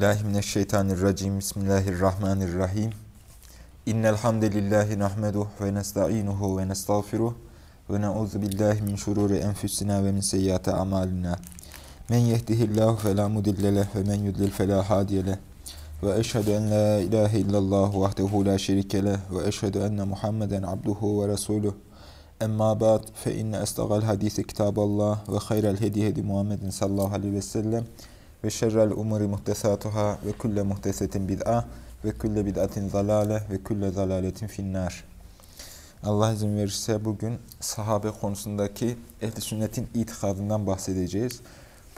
billahi mineşşeytanirracim. Bismillahirrahmanirrahim. İnnel hamdelellahi nahmeduhu ve nestainuhu ve nestağfiruh ve na'udzu billahi min şururi enfusina ve min seyyiati amalina. Men yehdihillahu fela mudille leh ve men yudlil fela hadiye. Ve eşhedü en la ilahe illallah vahdehu la şerike ve eşhedü enne Muhammeden abduhu ve resuluh. Emma ba'd fe inne estagal hadisi kitaballah ve hayral hedi hedi Muhammedin sallallahu aleyhi ve sellem ve şerrel umuri muhtesatuhâ ve kulle muhtesetin bid'a ve kulle bid'atin zalale ve kulle zalaletin finnâr. Allah izin verirse bugün sahabe konusundaki ehl sünnetin itikadından bahsedeceğiz.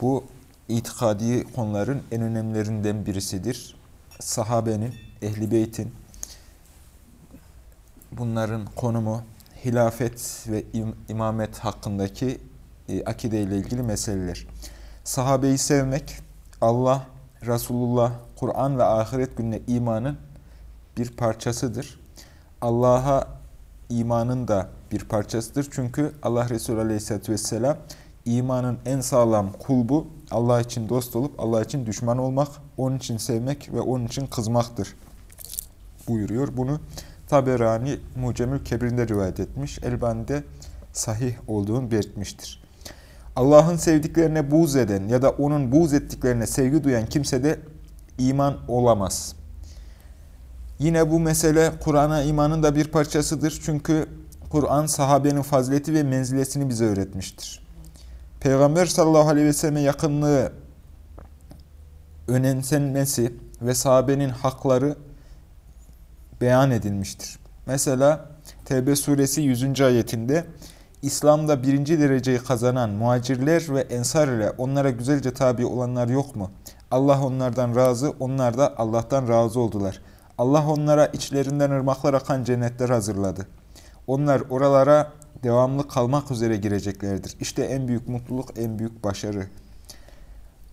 Bu itikadi konuların en önemlilerinden birisidir. Sahabenin, ehli beytin, bunların konumu, hilafet ve im imamet hakkındaki e, akide ile ilgili meseleler. Sahabeyi sevmek, Allah, Resulullah, Kur'an ve ahiret gününe imanın bir parçasıdır. Allah'a imanın da bir parçasıdır. Çünkü Allah Resulü Aleyhisselatü Vesselam imanın en sağlam kulbu Allah için dost olup Allah için düşman olmak, onun için sevmek ve onun için kızmaktır buyuruyor. Bunu Taberani Mucemül Kebir'inde rivayet etmiş. Elbani'de sahih olduğunu belirtmiştir. Allah'ın sevdiklerine buğz eden ya da onun buğz ettiklerine sevgi duyan kimse de iman olamaz. Yine bu mesele Kur'an'a imanın da bir parçasıdır. Çünkü Kur'an sahabenin fazileti ve menzilesini bize öğretmiştir. Peygamber sallallahu aleyhi ve selleme yakınlığı önemsenmesi ve sahabenin hakları beyan edilmiştir. Mesela Tevbe suresi 100. ayetinde İslam'da birinci dereceyi kazanan muhacirler ve ensar ile onlara güzelce tabi olanlar yok mu? Allah onlardan razı, onlar da Allah'tan razı oldular. Allah onlara içlerinden ırmaklar akan cennetler hazırladı. Onlar oralara devamlı kalmak üzere gireceklerdir. İşte en büyük mutluluk, en büyük başarı.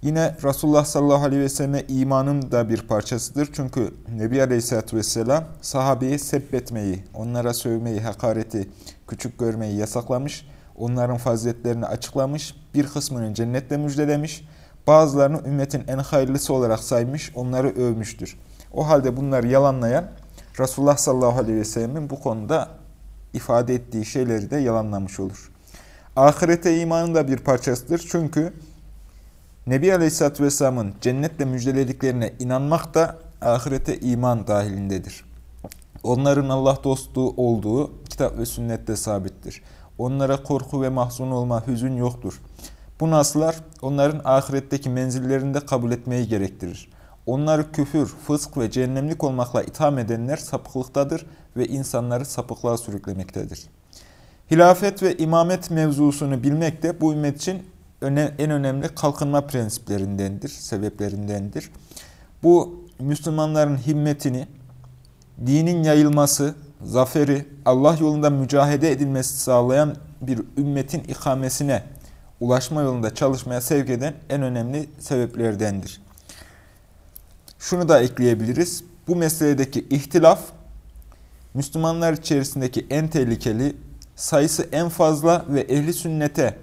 Yine Resulullah sallallahu aleyhi ve selleme imanın da bir parçasıdır. Çünkü Nebi aleyhissalatü vesselam sahabeyi sebbetmeyi, onlara sövmeyi, hakareti, küçük görmeyi yasaklamış, onların faziletlerini açıklamış, bir kısmını cennetle müjdelemiş, bazılarını ümmetin en hayırlısı olarak saymış, onları övmüştür. O halde bunları yalanlayan Resulullah sallallahu aleyhi ve sellemin bu konuda ifade ettiği şeyleri de yalanlamış olur. Ahirete imanın da bir parçasıdır. Çünkü Nebi Aleyhisselatü Vesselam'ın cennetle müjdelediklerine inanmak da ahirete iman dahilindedir. Onların Allah dostu olduğu kitap ve sünnette sabittir. Onlara korku ve mahzun olma, hüzün yoktur. Bu naslar onların ahiretteki menzillerinde kabul etmeyi gerektirir. Onları küfür, fısk ve cehennemlik olmakla itham edenler sapıklıktadır ve insanları sapıklığa sürüklemektedir. Hilafet ve imamet mevzusunu bilmek de bu ümmet için en önemli kalkınma prensiplerindendir, sebeplerindendir. Bu Müslümanların himmetini, dinin yayılması, zaferi, Allah yolunda mücahede edilmesi sağlayan bir ümmetin ikamesine, ulaşma yolunda çalışmaya sevk eden en önemli sebeplerdendir. Şunu da ekleyebiliriz. Bu meseledeki ihtilaf, Müslümanlar içerisindeki en tehlikeli, sayısı en fazla ve ehli sünnete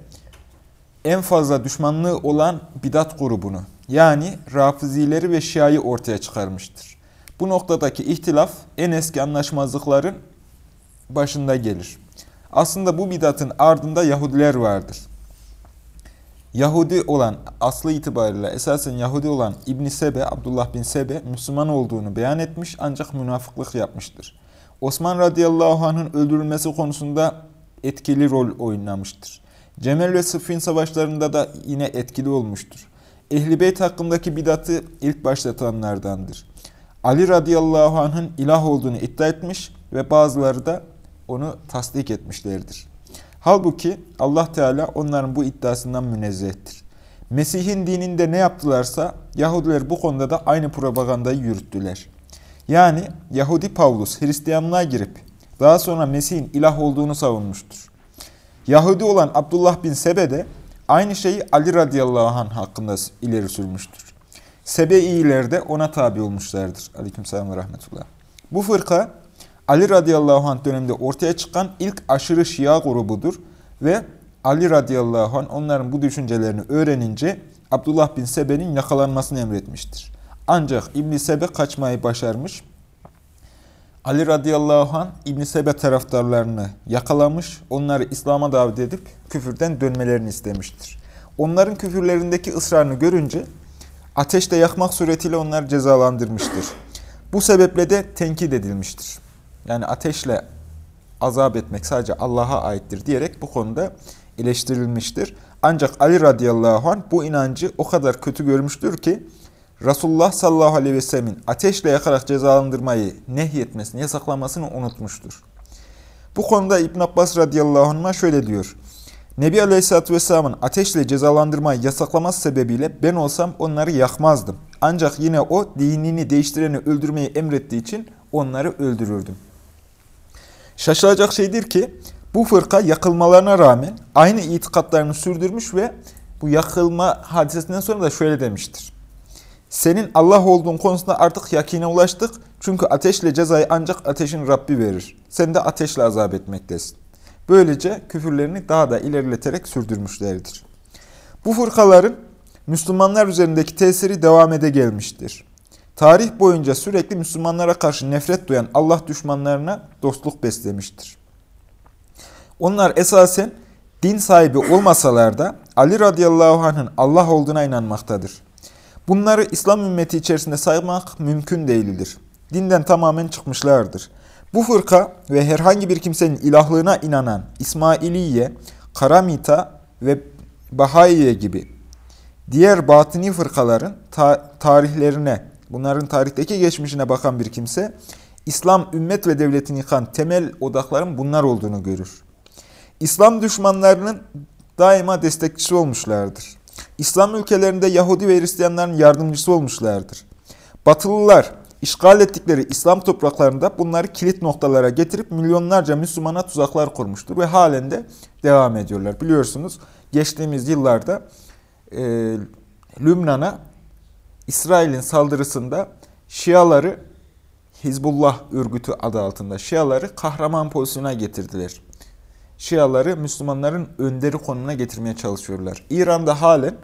en fazla düşmanlığı olan bidat grubunu, yani Rafizileri ve Şia'yı ortaya çıkarmıştır. Bu noktadaki ihtilaf en eski anlaşmazlıkların başında gelir. Aslında bu bidatın ardında Yahudiler vardır. Yahudi olan, aslı itibariyle esasen Yahudi olan İbn Sebe, Abdullah bin Sebe, Müslüman olduğunu beyan etmiş ancak münafıklık yapmıştır. Osman radıyallahu anh'ın öldürülmesi konusunda etkili rol oynamıştır. Cemel ve Sıffin savaşlarında da yine etkili olmuştur. Ehl-i hakkındaki bidatı ilk başlatanlardandır. Ali radıyallahu anh'ın ilah olduğunu iddia etmiş ve bazıları da onu tasdik etmişlerdir. Halbuki Allah Teala onların bu iddiasından münezzehtir. Mesih'in dininde ne yaptılarsa Yahudiler bu konuda da aynı propagandayı yürüttüler. Yani Yahudi Pavlus Hristiyanlığa girip daha sonra Mesih'in ilah olduğunu savunmuştur. Yahudi olan Abdullah bin Sebe de aynı şeyi Ali radıyallahu anh hakkında ileri sürmüştür. Sebeiler de ona tabi olmuşlardır. Aleykümselam ve rahmetullah. Bu fırka Ali radıyallahu anh döneminde ortaya çıkan ilk aşırı Şia grubudur ve Ali radıyallahu anh onların bu düşüncelerini öğrenince Abdullah bin Sebe'nin yakalanmasını emretmiştir. Ancak İbn Sebe kaçmayı başarmış. Ali radıyallahu an İbn Sebe taraftarlarını yakalamış, onları İslam'a davet edip küfürden dönmelerini istemiştir. Onların küfürlerindeki ısrarını görünce ateşte yakmak suretiyle onları cezalandırmıştır. Bu sebeple de tenkit edilmiştir. Yani ateşle azap etmek sadece Allah'a aittir diyerek bu konuda eleştirilmiştir. Ancak Ali radıyallahu anh bu inancı o kadar kötü görmüştür ki Resulullah sallallahu aleyhi ve sellemin ateşle yakarak cezalandırmayı nehyetmesini, yasaklamasını unutmuştur. Bu konuda İbn Abbas radıyallahu anh'a şöyle diyor. Nebi Aleyhisselatü Vesselam'ın ateşle cezalandırmayı yasaklaması sebebiyle ben olsam onları yakmazdım. Ancak yine o dinini değiştireni öldürmeyi emrettiği için onları öldürürdüm. Şaşılacak şeydir ki bu fırka yakılmalarına rağmen aynı itikatlarını sürdürmüş ve bu yakılma hadisesinden sonra da şöyle demiştir. Senin Allah olduğun konusunda artık yakine ulaştık. Çünkü ateşle cezayı ancak ateşin Rabbi verir. Sen de ateşle azap etmektesin. Böylece küfürlerini daha da ilerleterek sürdürmüşlerdir. Bu fırkaların Müslümanlar üzerindeki tesiri devam ede gelmiştir. Tarih boyunca sürekli Müslümanlara karşı nefret duyan Allah düşmanlarına dostluk beslemiştir. Onlar esasen din sahibi olmasalar da Ali radıyallahu anh'ın Allah olduğuna inanmaktadır. Bunları İslam ümmeti içerisinde saymak mümkün değildir. Dinden tamamen çıkmışlardır. Bu fırka ve herhangi bir kimsenin ilahlığına inanan İsmailiye, Karamita ve Bahaiye gibi diğer batini fırkaların ta tarihlerine, bunların tarihteki geçmişine bakan bir kimse, İslam ümmet ve devletini yıkan temel odakların bunlar olduğunu görür. İslam düşmanlarının daima destekçisi olmuşlardır. İslam ülkelerinde Yahudi ve Hristiyanların yardımcısı olmuşlardır. Batılılar işgal ettikleri İslam topraklarında bunları kilit noktalara getirip milyonlarca Müslümana tuzaklar kurmuştur ve halen de devam ediyorlar. Biliyorsunuz geçtiğimiz yıllarda e, Lübnan'a İsrail'in saldırısında Şiaları Hizbullah örgütü adı altında Şiaları kahraman pozisyona getirdiler. Şiaları Müslümanların önderi konumuna getirmeye çalışıyorlar. İran'da halen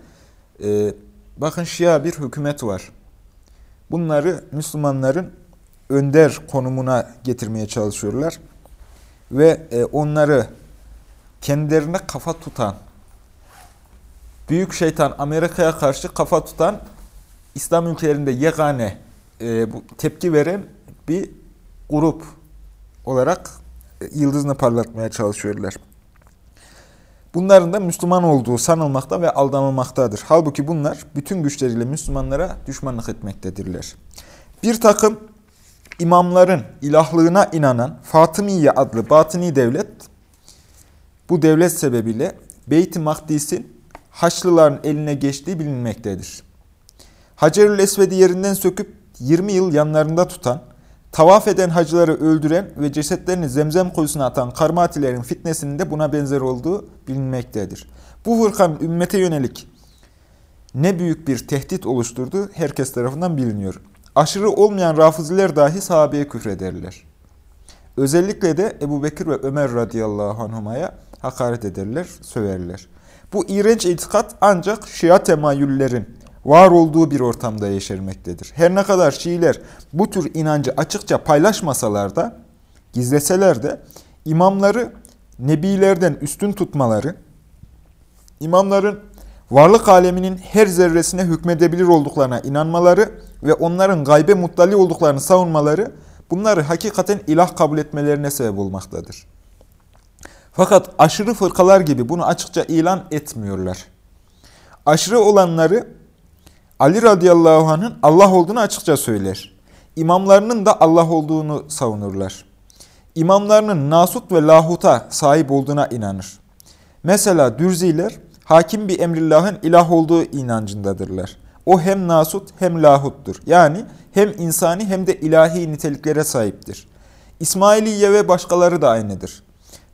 e, bakın Şia bir hükümet var. Bunları Müslümanların önder konumuna getirmeye çalışıyorlar. Ve e, onları kendilerine kafa tutan, büyük şeytan Amerika'ya karşı kafa tutan, İslam ülkelerinde yegane e, tepki veren bir grup olarak e, yıldızını parlatmaya çalışıyorlar. Bunların da Müslüman olduğu sanılmakta ve aldanılmaktadır. Halbuki bunlar bütün güçleriyle Müslümanlara düşmanlık etmektedirler. Bir takım imamların ilahlığına inanan Fatımiye adlı batıni devlet, bu devlet sebebiyle Beyt-i Makdis'in Haçlıların eline geçtiği bilinmektedir. Hacerül Esved'i yerinden söküp 20 yıl yanlarında tutan, Tavaf eden hacıları öldüren ve cesetlerini zemzem kuyusuna atan karmatilerin fitnesinin de buna benzer olduğu bilinmektedir. Bu fırkanın ümmete yönelik ne büyük bir tehdit oluşturduğu herkes tarafından biliniyor. Aşırı olmayan rafiziler dahi sahabeye küfrederler. Özellikle de Ebu Bekir ve Ömer radıyallahu anhuma'ya hakaret ederler, söverler. Bu iğrenç itikat ancak Şia temayüllerin var olduğu bir ortamda yeşermektedir. Her ne kadar Şiiler bu tür inancı açıkça paylaşmasalar da, gizleseler de imamları nebilerden üstün tutmaları, imamların varlık aleminin her zerresine hükmedebilir olduklarına inanmaları ve onların gaybe muttali olduklarını savunmaları bunları hakikaten ilah kabul etmelerine sebep olmaktadır. Fakat aşırı fırkalar gibi bunu açıkça ilan etmiyorlar. Aşırı olanları Ali radıyallahu anh'ın Allah olduğunu açıkça söyler. İmamlarının da Allah olduğunu savunurlar. İmamlarının nasut ve lahuta sahip olduğuna inanır. Mesela dürziler hakim bir emrillahın ilah olduğu inancındadırlar. O hem nasut hem lahuttur. Yani hem insani hem de ilahi niteliklere sahiptir. İsmailiye ve başkaları da aynıdır.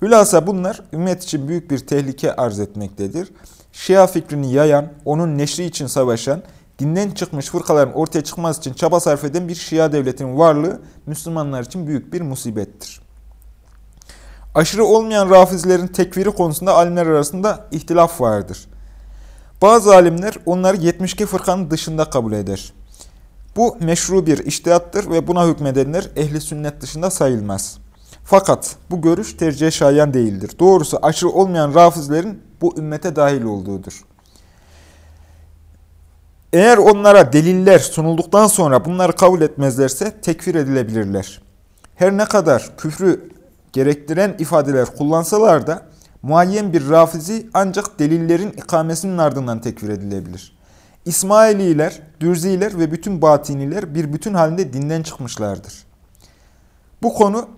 Hülasa bunlar ümmet için büyük bir tehlike arz etmektedir. Şia fikrini yayan, onun neşri için savaşan, dinden çıkmış fırkaların ortaya çıkması için çaba sarf eden bir Şia devletinin varlığı Müslümanlar için büyük bir musibettir. Aşırı olmayan rafizlerin tekfiri konusunda alimler arasında ihtilaf vardır. Bazı alimler onları 72 fırkanın dışında kabul eder. Bu meşru bir iştihattır ve buna hükmedenler ehli sünnet dışında sayılmaz. Fakat bu görüş tercihe şayan değildir. Doğrusu aşırı olmayan rafizlerin bu ümmete dahil olduğudur. Eğer onlara deliller sunulduktan sonra bunları kabul etmezlerse tekfir edilebilirler. Her ne kadar küfrü gerektiren ifadeler kullansalar da muayyen bir rafizi ancak delillerin ikamesinin ardından tekfir edilebilir. İsmaililer, Dürziler ve bütün batiniler bir bütün halinde dinden çıkmışlardır. Bu konu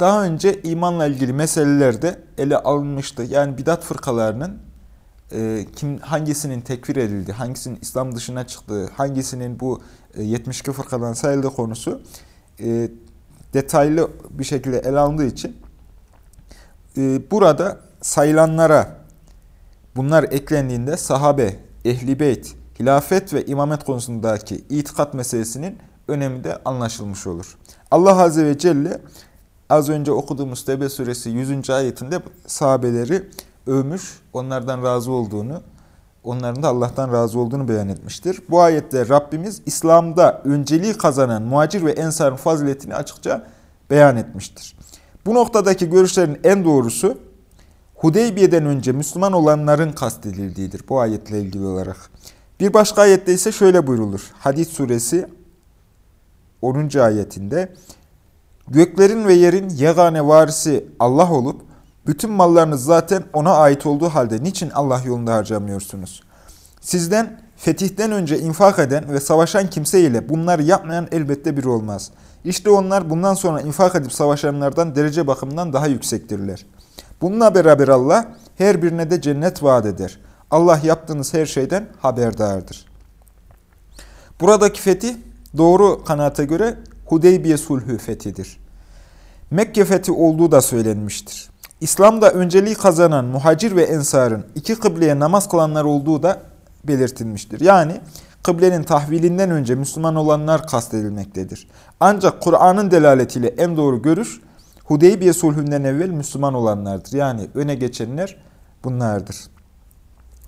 daha önce imanla ilgili meselelerde ele alınmıştı. Yani bidat fırkalarının e, kim hangisinin tekfir edildi, hangisinin İslam dışına çıktığı, hangisinin bu e, 72 fırkadan sayıldığı konusu e, detaylı bir şekilde ele alındığı için e, burada sayılanlara bunlar eklendiğinde sahabe, ehli beyt, hilafet ve imamet konusundaki itikat meselesinin önemi de anlaşılmış olur. Allah Azze ve Celle az önce okuduğumuz Tebe suresi 100. ayetinde sahabeleri övmüş, onlardan razı olduğunu, onların da Allah'tan razı olduğunu beyan etmiştir. Bu ayette Rabbimiz İslam'da önceliği kazanan muhacir ve ensarın faziletini açıkça beyan etmiştir. Bu noktadaki görüşlerin en doğrusu Hudeybiye'den önce Müslüman olanların kastedildiğidir bu ayetle ilgili olarak. Bir başka ayette ise şöyle buyrulur. Hadis suresi 10. ayetinde Göklerin ve yerin yegane varisi Allah olup bütün mallarınız zaten ona ait olduğu halde niçin Allah yolunda harcamıyorsunuz? Sizden fetihten önce infak eden ve savaşan kimse ile bunları yapmayan elbette biri olmaz. İşte onlar bundan sonra infak edip savaşanlardan derece bakımından daha yüksektirler. Bununla beraber Allah her birine de cennet vaat eder. Allah yaptığınız her şeyden haberdardır. Buradaki fetih doğru kanaate göre Hudeybiye sulhü fethidir. Mekke fethi olduğu da söylenmiştir. İslam'da önceliği kazanan muhacir ve ensarın iki kıbleye namaz kılanlar olduğu da belirtilmiştir. Yani kıblenin tahvilinden önce Müslüman olanlar kastedilmektedir. Ancak Kur'an'ın delaletiyle en doğru görüş Hudeybiye sulhünden evvel Müslüman olanlardır. Yani öne geçenler bunlardır.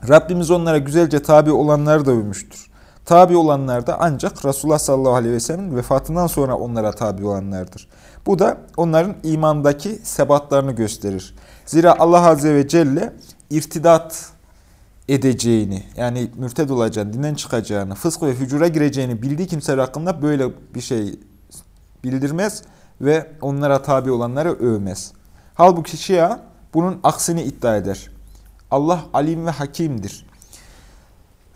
Rabbimiz onlara güzelce tabi olanları da övmüştür. Tabi olanlar da ancak Resulullah sallallahu aleyhi ve sellem'in vefatından sonra onlara tabi olanlardır. Bu da onların imandaki sebatlarını gösterir. Zira Allah azze ve celle irtidat edeceğini, yani mürted olacağını, dinden çıkacağını, fısk ve hücura gireceğini bildiği kimseler hakkında böyle bir şey bildirmez ve onlara tabi olanları övmez. Halbuki Şia bunun aksini iddia eder. Allah alim ve hakimdir.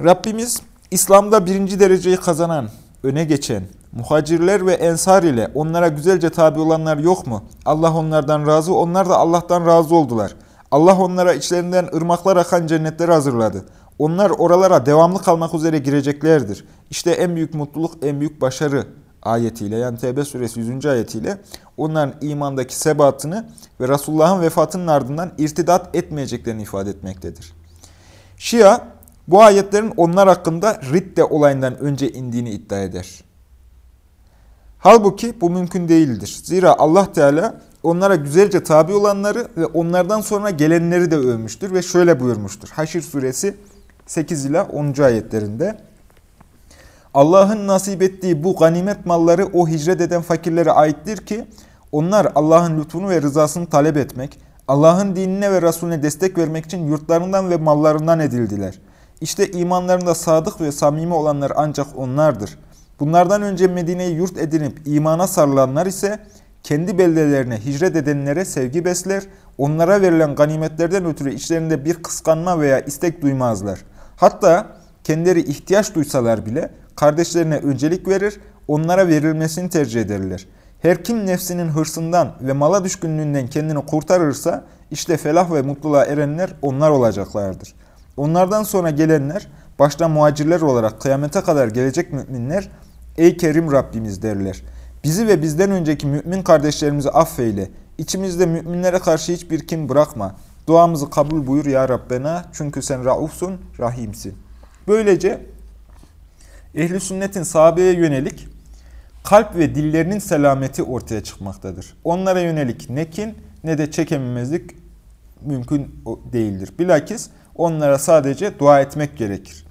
Rabbimiz İslam'da birinci dereceyi kazanan, öne geçen, muhacirler ve ensar ile onlara güzelce tabi olanlar yok mu? Allah onlardan razı, onlar da Allah'tan razı oldular. Allah onlara içlerinden ırmaklar akan cennetleri hazırladı. Onlar oralara devamlı kalmak üzere gireceklerdir. İşte en büyük mutluluk, en büyük başarı ayetiyle yani Tevbe suresi 100. ayetiyle onların imandaki sebatını ve Resulullah'ın vefatının ardından irtidat etmeyeceklerini ifade etmektedir. Şia bu ayetlerin onlar hakkında ridde olayından önce indiğini iddia eder. Halbuki bu mümkün değildir. Zira Allah Teala onlara güzelce tabi olanları ve onlardan sonra gelenleri de övmüştür ve şöyle buyurmuştur. Haşr suresi 8 ila 10. ayetlerinde. Allah'ın nasip ettiği bu ganimet malları o hicret eden fakirlere aittir ki onlar Allah'ın lütfunu ve rızasını talep etmek, Allah'ın dinine ve Resulüne destek vermek için yurtlarından ve mallarından edildiler. İşte imanlarında sadık ve samimi olanlar ancak onlardır. Bunlardan önce Medine'yi yurt edinip imana sarılanlar ise kendi beldelerine hicret edenlere sevgi besler, onlara verilen ganimetlerden ötürü içlerinde bir kıskanma veya istek duymazlar. Hatta kendileri ihtiyaç duysalar bile kardeşlerine öncelik verir, onlara verilmesini tercih ederler. Her kim nefsinin hırsından ve mala düşkünlüğünden kendini kurtarırsa işte felah ve mutluluğa erenler onlar olacaklardır. Onlardan sonra gelenler başta muhacirler olarak kıyamete kadar gelecek müminler ey Kerim Rabbimiz derler. Bizi ve bizden önceki mümin kardeşlerimizi affeyle. İçimizde müminlere karşı hiçbir kim bırakma. Duamızı kabul buyur ya Rabbena çünkü sen raufsun, rahimsin. Böylece ehli sünnetin sahabeye yönelik kalp ve dillerinin selameti ortaya çıkmaktadır. Onlara yönelik ne kin ne de çekememezlik mümkün değildir. Bilakis onlara sadece dua etmek gerekir.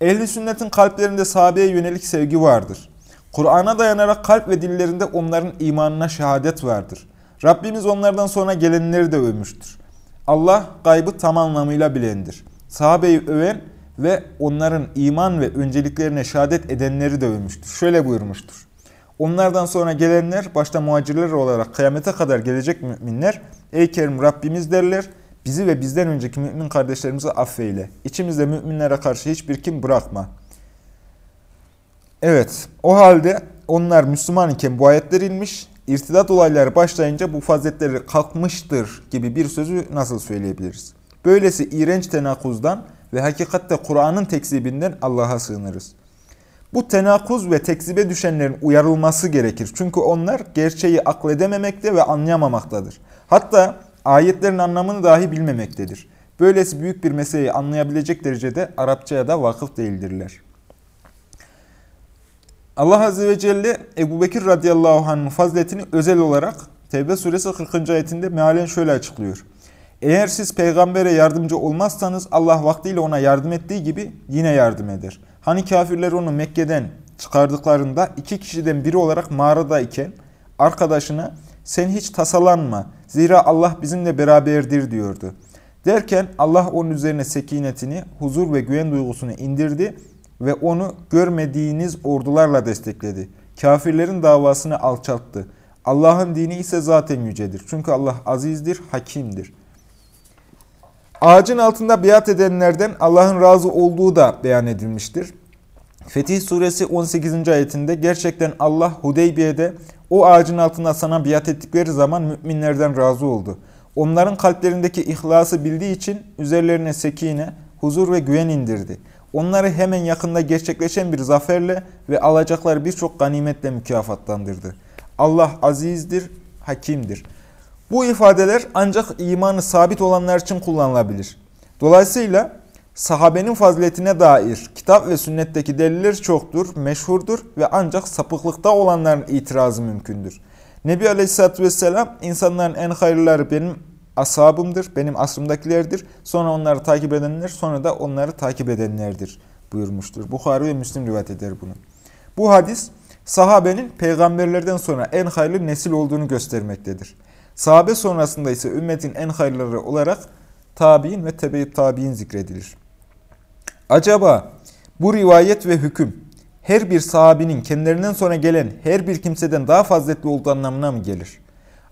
Ehli sünnetin kalplerinde sahabeye yönelik sevgi vardır. Kur'an'a dayanarak kalp ve dillerinde onların imanına şehadet vardır. Rabbimiz onlardan sonra gelenleri de övmüştür. Allah gaybı tam anlamıyla bilendir. Sahabeyi öven ve onların iman ve önceliklerine şehadet edenleri de övmüştür. Şöyle buyurmuştur. Onlardan sonra gelenler başta muhacirler olarak kıyamete kadar gelecek müminler Ey Kerim Rabbimiz derler. Bizi ve bizden önceki mümin kardeşlerimizi affeyle. İçimizde müminlere karşı hiçbir kim bırakma. Evet, o halde onlar Müslüman iken bu ayetler inmiş, irtidat olayları başlayınca bu faziletleri kalkmıştır gibi bir sözü nasıl söyleyebiliriz? Böylesi iğrenç tenakuzdan ve hakikatte Kur'an'ın tekzibinden Allah'a sığınırız. Bu tenakuz ve tekzibe düşenlerin uyarılması gerekir. Çünkü onlar gerçeği akledememekte ve anlayamamaktadır. Hatta ayetlerin anlamını dahi bilmemektedir. Böylesi büyük bir meseleyi anlayabilecek derecede Arapçaya da vakıf değildirler. Allah Azze ve Celle Ebu Bekir radıyallahu anh'ın faziletini özel olarak Tevbe suresi 40. ayetinde mealen şöyle açıklıyor. Eğer siz peygambere yardımcı olmazsanız Allah vaktiyle ona yardım ettiği gibi yine yardım eder. Hani kafirler onu Mekke'den çıkardıklarında iki kişiden biri olarak mağaradayken arkadaşına sen hiç tasalanma zira Allah bizimle beraberdir diyordu. Derken Allah onun üzerine sekinetini, huzur ve güven duygusunu indirdi ve onu görmediğiniz ordularla destekledi. Kafirlerin davasını alçalttı. Allah'ın dini ise zaten yücedir. Çünkü Allah azizdir, hakimdir. Ağacın altında biat edenlerden Allah'ın razı olduğu da beyan edilmiştir. Fetih suresi 18. ayetinde gerçekten Allah Hudeybiye'de o ağacın altında sana biat ettikleri zaman müminlerden razı oldu. Onların kalplerindeki ihlası bildiği için üzerlerine sekine, huzur ve güven indirdi. Onları hemen yakında gerçekleşen bir zaferle ve alacakları birçok ganimetle mükafatlandırdı. Allah azizdir, hakimdir. Bu ifadeler ancak imanı sabit olanlar için kullanılabilir. Dolayısıyla sahabenin faziletine dair kitap ve sünnetteki deliller çoktur, meşhurdur ve ancak sapıklıkta olanların itirazı mümkündür. Nebi Aleyhisselatü Vesselam insanların en hayırlıları benim ashabımdır, benim asrımdakilerdir. Sonra onları takip edenler, sonra da onları takip edenlerdir buyurmuştur. Bukhari ve Müslim rivayet eder bunu. Bu hadis sahabenin peygamberlerden sonra en hayırlı nesil olduğunu göstermektedir. Sahabe sonrasında ise ümmetin en hayırları olarak tabi'in ve tebe tabi'in zikredilir. Acaba bu rivayet ve hüküm her bir sahabinin kendilerinden sonra gelen her bir kimseden daha faziletli olduğu anlamına mı gelir?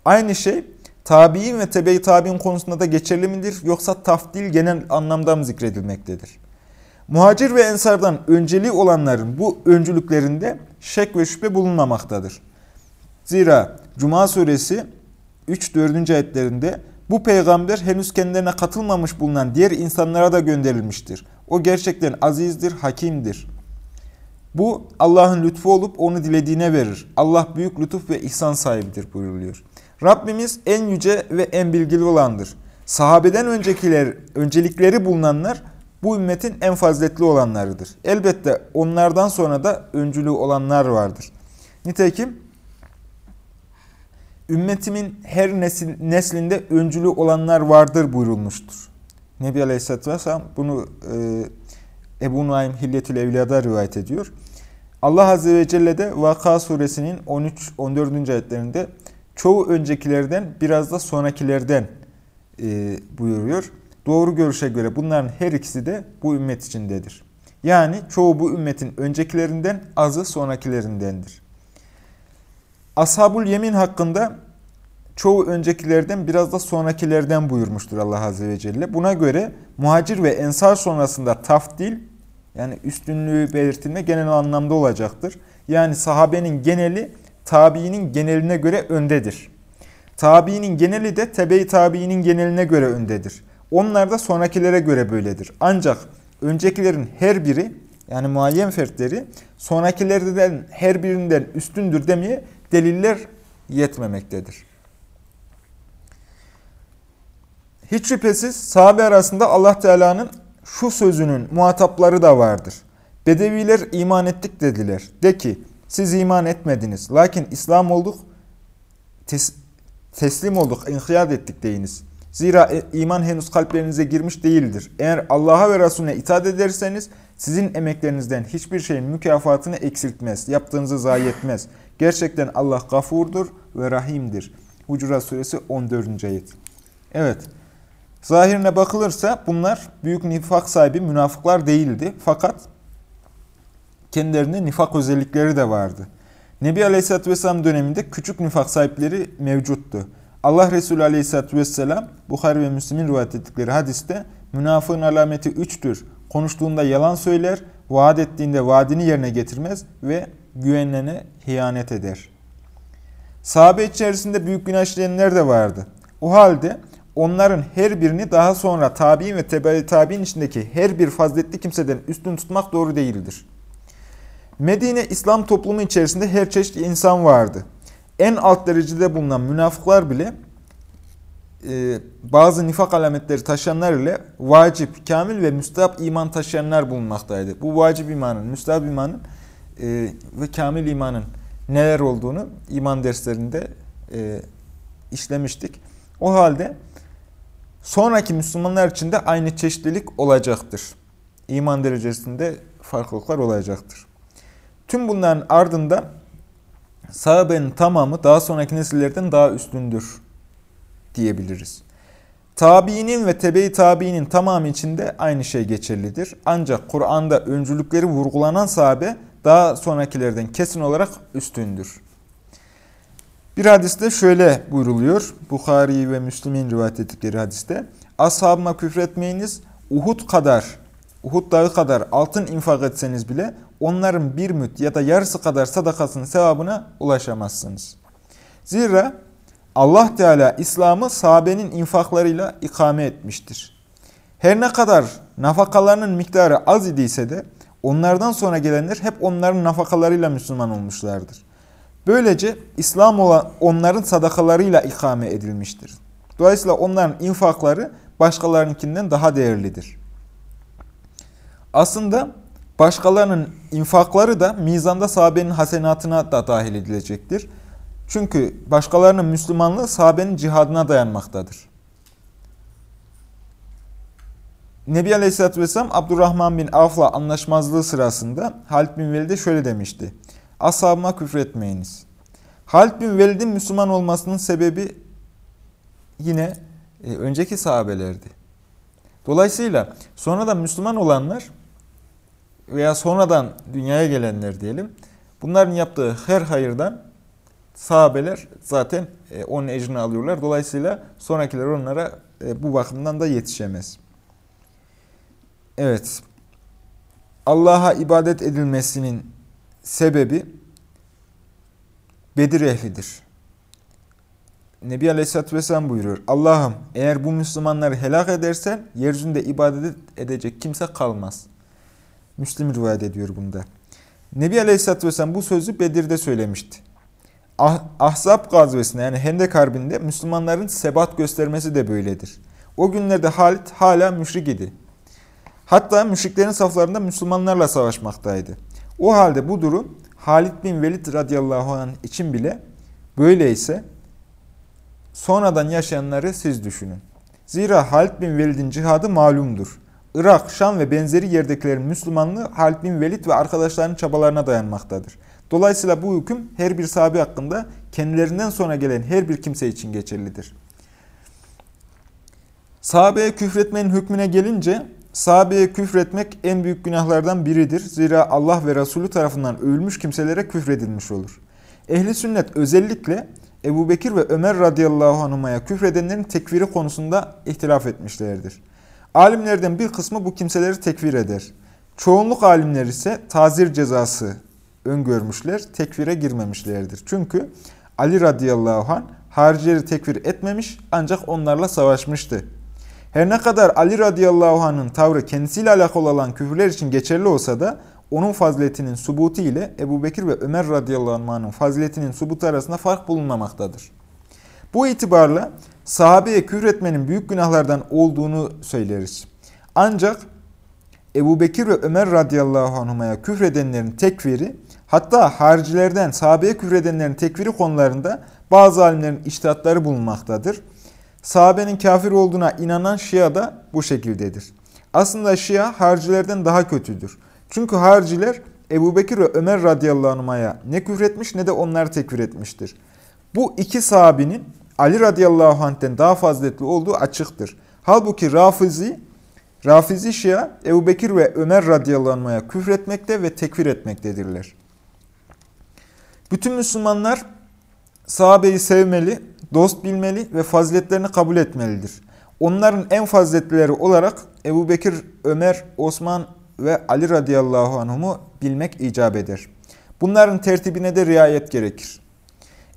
Aynı şey tabi'in ve tebe tabi'in konusunda da geçerli midir yoksa tafdil genel anlamda mı zikredilmektedir? Muhacir ve ensardan önceliği olanların bu öncülüklerinde şek ve şüphe bulunmamaktadır. Zira Cuma suresi 3-4. ayetlerinde bu peygamber henüz kendilerine katılmamış bulunan diğer insanlara da gönderilmiştir. O gerçekten azizdir, hakimdir. Bu Allah'ın lütfu olup onu dilediğine verir. Allah büyük lütuf ve ihsan sahibidir buyuruluyor. Rabbimiz en yüce ve en bilgili olandır. Sahabeden öncekiler, öncelikleri bulunanlar bu ümmetin en faziletli olanlarıdır. Elbette onlardan sonra da öncülü olanlar vardır. Nitekim ümmetimin her neslinde öncülü olanlar vardır buyurulmuştur. Nebi Aleyhisselatü Vesselam bunu e, Ebu Nuaym Hilyetül Evliya'da rivayet ediyor. Allah Azze ve Celle de Vaka suresinin 13-14. ayetlerinde çoğu öncekilerden biraz da sonrakilerden e, buyuruyor. Doğru görüşe göre bunların her ikisi de bu ümmet içindedir. Yani çoğu bu ümmetin öncekilerinden, azı sonrakilerindendir. Ashabul Yemin hakkında çoğu öncekilerden biraz da sonrakilerden buyurmuştur Allah Azze ve Celle. Buna göre muhacir ve ensar sonrasında tafdil yani üstünlüğü belirtilme genel anlamda olacaktır. Yani sahabenin geneli tabiinin geneline göre öndedir. Tabiinin geneli de tebe-i tabiinin geneline göre öndedir. Onlar da sonrakilere göre böyledir. Ancak öncekilerin her biri yani muayyen fertleri sonrakilerden her birinden üstündür demeye deliller yetmemektedir. Hiç şüphesiz sahabe arasında Allah Teala'nın şu sözünün muhatapları da vardır. Bedeviler iman ettik dediler. De ki siz iman etmediniz. Lakin İslam olduk, tes teslim olduk, inkiyat ettik deyiniz. Zira e, iman henüz kalplerinize girmiş değildir. Eğer Allah'a ve Resulüne itaat ederseniz sizin emeklerinizden hiçbir şeyin mükafatını eksiltmez, yaptığınızı zayi etmez. Gerçekten Allah gafurdur ve rahimdir. Hucurat suresi 14. ayet. Evet. Zahirine bakılırsa bunlar büyük nifak sahibi münafıklar değildi. Fakat kendilerinde nifak özellikleri de vardı. Nebi Aleyhisselatü Vesselam döneminde küçük nifak sahipleri mevcuttu. Allah Resulü Aleyhisselatü Vesselam Bukhari ve Müslim'in rivayet ettikleri hadiste münafığın alameti üçtür. Konuştuğunda yalan söyler, vaat ettiğinde vaadini yerine getirmez ve güvenlene hiyanet eder. Sahabe içerisinde büyük günah işleyenler de vardı. O halde onların her birini daha sonra tabi'in ve tebe tabi'in içindeki her bir faziletli kimseden üstün tutmak doğru değildir. Medine İslam toplumu içerisinde her çeşit insan vardı. En alt derecede bulunan münafıklar bile e, bazı nifak alametleri taşıyanlar ile vacip, kamil ve müstahap iman taşıyanlar bulunmaktaydı. Bu vacip imanın, müstahap imanın e, ve kamil imanın neler olduğunu iman derslerinde e, işlemiştik. O halde sonraki Müslümanlar için de aynı çeşitlilik olacaktır. İman derecesinde farklılıklar olacaktır. Tüm bunların ardından sahabenin tamamı daha sonraki nesillerden daha üstündür diyebiliriz. Tabiinin ve tebe-i tabiinin tamamı içinde aynı şey geçerlidir. Ancak Kur'an'da öncülükleri vurgulanan sahabe daha sonrakilerden kesin olarak üstündür. Bir hadiste şöyle buyruluyor. Bukhari ve Müslim'in rivayet ettikleri hadiste. Ashabıma küfretmeyiniz, Uhud kadar, Uhud dağı kadar altın infak etseniz bile onların bir müt ya da yarısı kadar sadakasının sevabına ulaşamazsınız. Zira Allah Teala İslam'ı sahabenin infaklarıyla ikame etmiştir. Her ne kadar nafakalarının miktarı az idiyse de onlardan sonra gelenler hep onların nafakalarıyla Müslüman olmuşlardır. Böylece İslam olan onların sadakalarıyla ikame edilmiştir. Dolayısıyla onların infakları başkalarınkinden daha değerlidir. Aslında başkalarının infakları da mizanda sahabenin hasenatına da dahil edilecektir. Çünkü başkalarının Müslümanlığı sahabenin cihadına dayanmaktadır. Nebi Aleyhisselatü Vesselam Abdurrahman bin Avf'la anlaşmazlığı sırasında Halid bin Velid'e şöyle demişti. Ashabıma küfretmeyiniz. Halid bin Velid'in Müslüman olmasının sebebi yine e, önceki sahabelerdi. Dolayısıyla sonradan Müslüman olanlar veya sonradan dünyaya gelenler diyelim, bunların yaptığı her hayırdan sahabeler zaten e, onun ecrini alıyorlar. Dolayısıyla sonrakiler onlara e, bu bakımdan da yetişemez. Evet. Allah'a ibadet edilmesinin sebebi Bedir ehlidir. Nebi Aleyhisselatü Vesselam buyuruyor. Allah'ım eğer bu Müslümanları helak edersen yeryüzünde ibadet edecek kimse kalmaz. Müslim rivayet ediyor bunda. Nebi Aleyhisselatü Vesselam bu sözü Bedir'de söylemişti. Ah, Ahzab gazvesinde yani Hendek Harbi'nde Müslümanların sebat göstermesi de böyledir. O günlerde Halit hala müşrik idi. Hatta müşriklerin saflarında Müslümanlarla savaşmaktaydı. O halde bu durum Halid bin Velid radıyallahu anh için bile böyleyse sonradan yaşayanları siz düşünün. Zira Halid bin Velid'in cihadı malumdur. Irak, Şam ve benzeri yerdekilerin Müslümanlığı Halid bin Velid ve arkadaşlarının çabalarına dayanmaktadır. Dolayısıyla bu hüküm her bir sahabe hakkında kendilerinden sonra gelen her bir kimse için geçerlidir. Sahabeye küfretmenin hükmüne gelince, sahabeye küfretmek en büyük günahlardan biridir. Zira Allah ve Resulü tarafından övülmüş kimselere küfredilmiş olur. Ehli sünnet özellikle Ebu Bekir ve Ömer radıyallahu anhumaya küfredenlerin tekfiri konusunda ihtilaf etmişlerdir. Alimlerden bir kısmı bu kimseleri tekfir eder. Çoğunluk alimler ise tazir cezası öngörmüşler, tekfire girmemişlerdir. Çünkü Ali radıyallahu anh haricileri tekfir etmemiş ancak onlarla savaşmıştı. Her ne kadar Ali radıyallahu anh'ın tavrı kendisiyle alakalı olan küfürler için geçerli olsa da onun faziletinin subutu ile Ebu Bekir ve Ömer radıyallahu anh'ın faziletinin subutu arasında fark bulunmamaktadır. Bu itibarla sahabeye küfür etmenin büyük günahlardan olduğunu söyleriz. Ancak Ebu Bekir ve Ömer radıyallahu anhumaya küfredenlerin tekfiri Hatta haricilerden sahabeye küfredenlerin tekfiri konularında bazı alimlerin iştihatları bulunmaktadır. Sahabenin kafir olduğuna inanan Şia da bu şekildedir. Aslında Şia harcilerden daha kötüdür. Çünkü harciler Ebu Bekir ve Ömer radıyallahu anh'a ne küfretmiş ne de onları tekfir etmiştir. Bu iki sahabinin Ali radıyallahu anh'ten daha faziletli olduğu açıktır. Halbuki Rafizi, Rafizi Şia Ebu Bekir ve Ömer radıyallahu anh'a küfretmekte ve tekfir etmektedirler. Bütün Müslümanlar sahabeyi sevmeli, dost bilmeli ve faziletlerini kabul etmelidir. Onların en faziletlileri olarak Ebu Bekir, Ömer, Osman ve Ali radıyallahu anhumu bilmek icap eder. Bunların tertibine de riayet gerekir.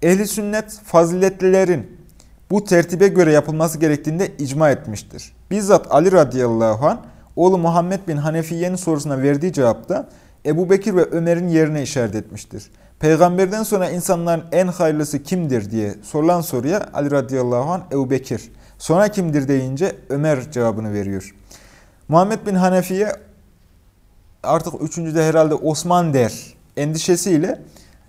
Ehli sünnet faziletlilerin bu tertibe göre yapılması gerektiğinde icma etmiştir. Bizzat Ali radıyallahu anh oğlu Muhammed bin Hanefiye'nin sorusuna verdiği cevapta Ebu Bekir ve Ömer'in yerine işaret etmiştir. Peygamberden sonra insanların en hayırlısı kimdir diye sorulan soruya Ali radıyallahu anh Ebu Bekir. Sonra kimdir deyince Ömer cevabını veriyor. Muhammed bin Hanefiye artık üçüncüde herhalde Osman der endişesiyle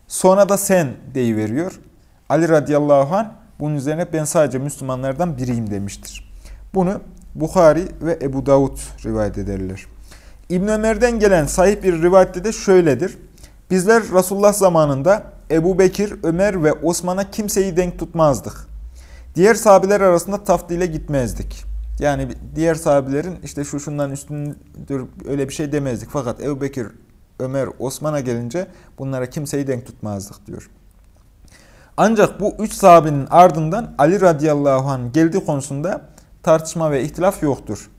sonra da sen deyiveriyor. Ali radıyallahu anh bunun üzerine ben sadece Müslümanlardan biriyim demiştir. Bunu Bukhari ve Ebu Davud rivayet ederler. İbn Ömer'den gelen sahip bir rivayette de şöyledir. Bizler Resulullah zamanında Ebu Bekir, Ömer ve Osman'a kimseyi denk tutmazdık. Diğer sahabeler arasında taftile gitmezdik. Yani diğer sahabelerin işte şu şundan üstündür öyle bir şey demezdik. Fakat Ebu Bekir, Ömer, Osman'a gelince bunlara kimseyi denk tutmazdık diyor. Ancak bu üç sahabenin ardından Ali radıyallahu anh geldiği konusunda tartışma ve ihtilaf yoktur.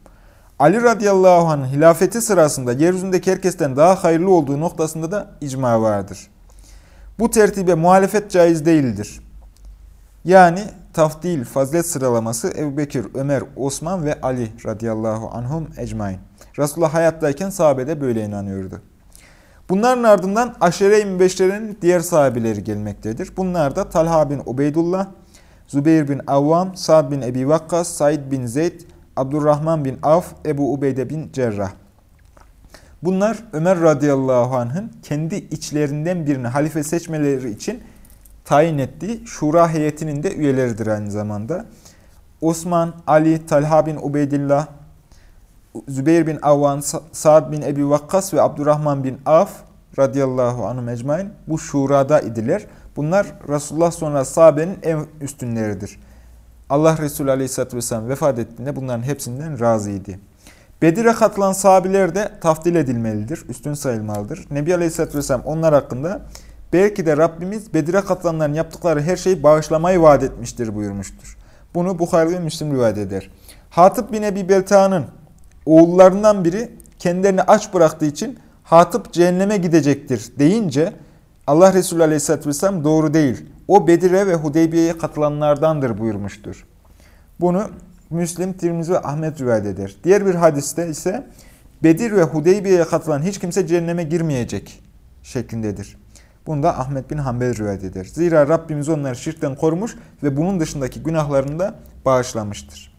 Ali radıyallahu anh hilafeti sırasında yeryüzündeki herkesten daha hayırlı olduğu noktasında da icma vardır. Bu tertibe muhalefet caiz değildir. Yani tafdil, fazilet sıralaması Ebu Bekir, Ömer, Osman ve Ali radıyallahu anhum ecmain. Resulullah hayattayken sahabede böyle inanıyordu. Bunların ardından Aşere-i Mübeşşere'nin diğer sahabeleri gelmektedir. Bunlar da Talha bin Ubeydullah, Zübeyir bin Avvam, Sa'd bin Ebi Vakkas, Said bin Zeyd, Abdurrahman bin Avf, Ebu Ubeyde bin Cerrah. Bunlar Ömer radıyallahu anh'ın kendi içlerinden birini halife seçmeleri için tayin ettiği şura heyetinin de üyeleridir aynı zamanda. Osman, Ali, Talha bin Ubeydillah, Zübeyir bin Avvan, Sa'd bin Ebi Vakkas ve Abdurrahman bin Af radıyallahu anhu mecmain bu şurada idiler. Bunlar Resulullah sonra sahabenin en üstünleridir. Allah Resulü aleyhisselatü vesselam vefat ettiğinde bunların hepsinden razıydı. Bedir'e katılan sahabiler de taftil edilmelidir, üstün sayılmalıdır. Nebi aleyhisselatü vesselam onlar hakkında belki de Rabbimiz Bedir'e katılanların yaptıkları her şeyi bağışlamayı vaat etmiştir buyurmuştur. Bunu Bukhari ve Müslim rivayet eder. Hatip bin Ebi Belta'nın oğullarından biri kendilerini aç bıraktığı için Hatip cehenneme gidecektir deyince Allah Resulü Aleyhisselatü Vesselam doğru değil. O Bedir'e ve Hudeybiye'ye katılanlardandır buyurmuştur. Bunu Müslim, Tirmizi ve Ahmet rivayet eder. Diğer bir hadiste ise Bedir ve Hudeybiye'ye katılan hiç kimse cehenneme girmeyecek şeklindedir. Bunu da Ahmet bin Hanbel rivayet eder. Zira Rabbimiz onları şirkten korumuş ve bunun dışındaki günahlarını da bağışlamıştır.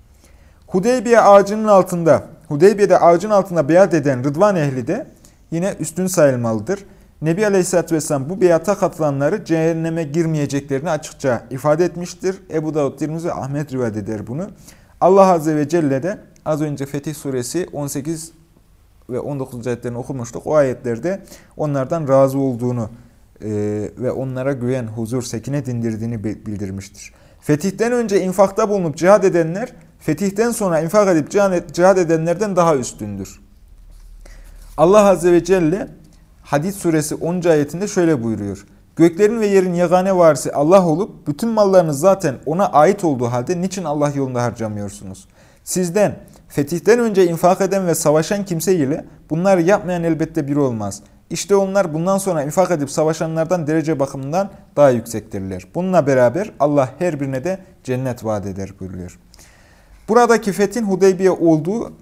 Hudeybiye ağacının altında, Hudeybiye'de ağacın altında beyat eden Rıdvan ehli de yine üstün sayılmalıdır. Nebi Aleyhisselatü Vesselam bu beyata katılanları cehenneme girmeyeceklerini açıkça ifade etmiştir. Ebu Davud, Tirmizi ve Ahmet rivayet eder bunu. Allah Azze ve Celle de az önce Fetih Suresi 18 ve 19. ayetlerini okumuştuk. O ayetlerde onlardan razı olduğunu e, ve onlara güven, huzur, sekine dindirdiğini bildirmiştir. Fetihten önce infakta bulunup cihad edenler, fetihten sonra infak edip cihad edenlerden daha üstündür. Allah Azze ve Celle Hadid suresi 10. ayetinde şöyle buyuruyor. Göklerin ve yerin yegane varisi Allah olup bütün mallarınız zaten ona ait olduğu halde niçin Allah yolunda harcamıyorsunuz? Sizden fetihten önce infak eden ve savaşan kimse ile bunları yapmayan elbette biri olmaz. İşte onlar bundan sonra infak edip savaşanlardan derece bakımından daha yüksektirler. Bununla beraber Allah her birine de cennet vaat eder buyuruyor. Buradaki fethin Hudeybiye olduğu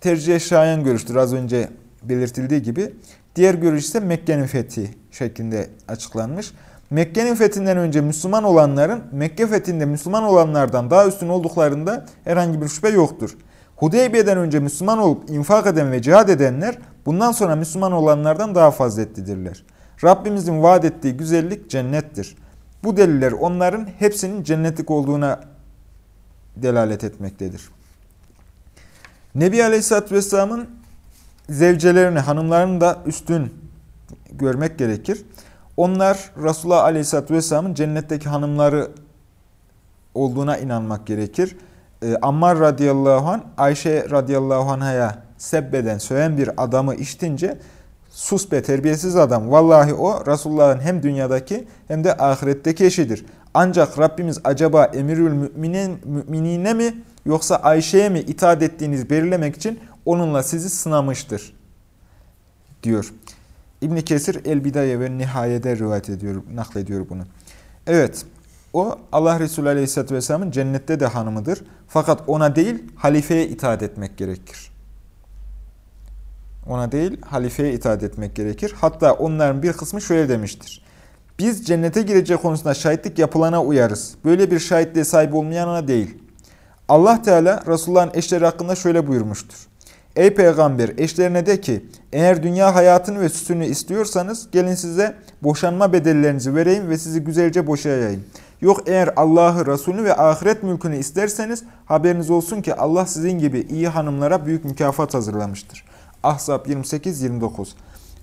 tercih şayan görüştür az önce belirtildiği gibi. Diğer görüş ise Mekke'nin fethi şeklinde açıklanmış. Mekke'nin fethinden önce Müslüman olanların Mekke fethinde Müslüman olanlardan daha üstün olduklarında herhangi bir şüphe yoktur. Hudeybiye'den önce Müslüman olup infak eden ve cihad edenler bundan sonra Müslüman olanlardan daha faziletlidirler. Rabbimizin vaat ettiği güzellik cennettir. Bu deliller onların hepsinin cennetlik olduğuna delalet etmektedir. Nebi Aleyhisselatü Vesselam'ın zevcelerini, hanımlarını da üstün görmek gerekir. Onlar Resulullah Aleyhisselatü Vesselam'ın cennetteki hanımları olduğuna inanmak gerekir. Ee, Ammar radıyallahu anh Ayşe radıyallahu anh'a sebbeden, söven bir adamı iştince sus be terbiyesiz adam. Vallahi o Resulullah'ın hem dünyadaki hem de ahiretteki eşidir. Ancak Rabbimiz acaba emirül müminin, müminine mi yoksa Ayşe'ye mi itaat ettiğinizi belirlemek için onunla sizi sınamıştır diyor. İbn Kesir El Bidaye ve Nihaye'de rivayet ediyor, naklediyor bunu. Evet, o Allah Resulü Aleyhisselatü Vesselam'ın cennette de hanımıdır. Fakat ona değil halifeye itaat etmek gerekir. Ona değil halifeye itaat etmek gerekir. Hatta onların bir kısmı şöyle demiştir. Biz cennete gireceği konusunda şahitlik yapılana uyarız. Böyle bir şahitliğe sahip olmayana değil. Allah Teala Resulullah'ın eşleri hakkında şöyle buyurmuştur. Ey peygamber eşlerine de ki eğer dünya hayatını ve süsünü istiyorsanız gelin size boşanma bedellerinizi vereyim ve sizi güzelce boşayayım. Yok eğer Allah'ı, Resulü ve ahiret mülkünü isterseniz haberiniz olsun ki Allah sizin gibi iyi hanımlara büyük mükafat hazırlamıştır. Ahzab 28-29